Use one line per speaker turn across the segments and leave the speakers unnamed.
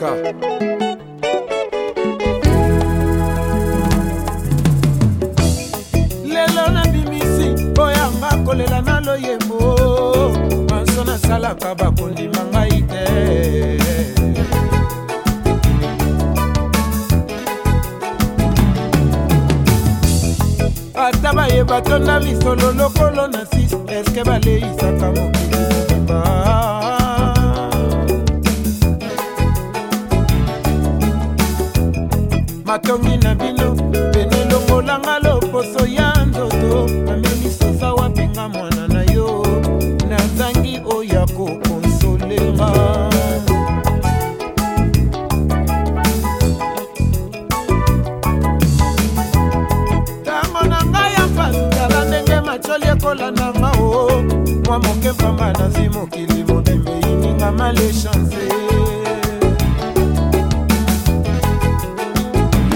kaka lelo nandimisi oyamba kolela na loyembo manso nasalaka bakondima ngai te ata bayeba tonda lisolo lokolo na sis eske baleisaka mokili botomi na bino pene longolanga loposo ya nzoto amemi sosa wapenga mwana na yo nazangi oyo akokonsolenga matoli ekolananga o mwa moke pamba nazwi mokili mobembe ininga male chanse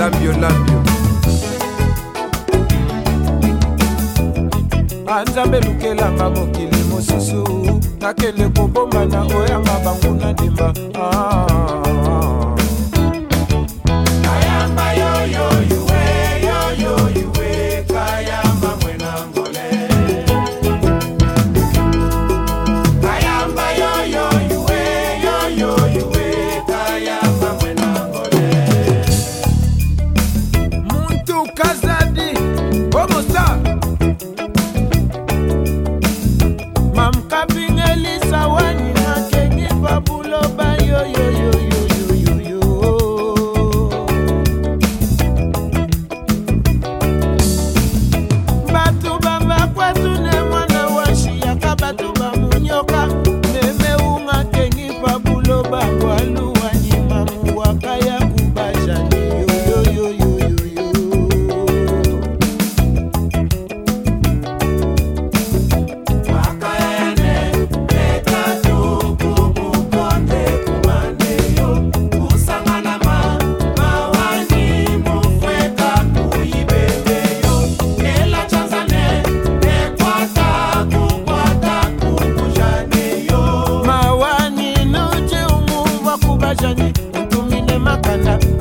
lambio lambio banzambe lukelanga mokili mosusu nakende kobomana oyanga banguna ndemba ah. Cause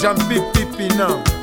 Jean-Pierre Pipinam.